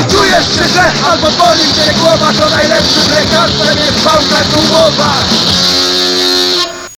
wreszcie, że albo boli mnie głowa To najlepszym lekarstwem jest pałka gumowa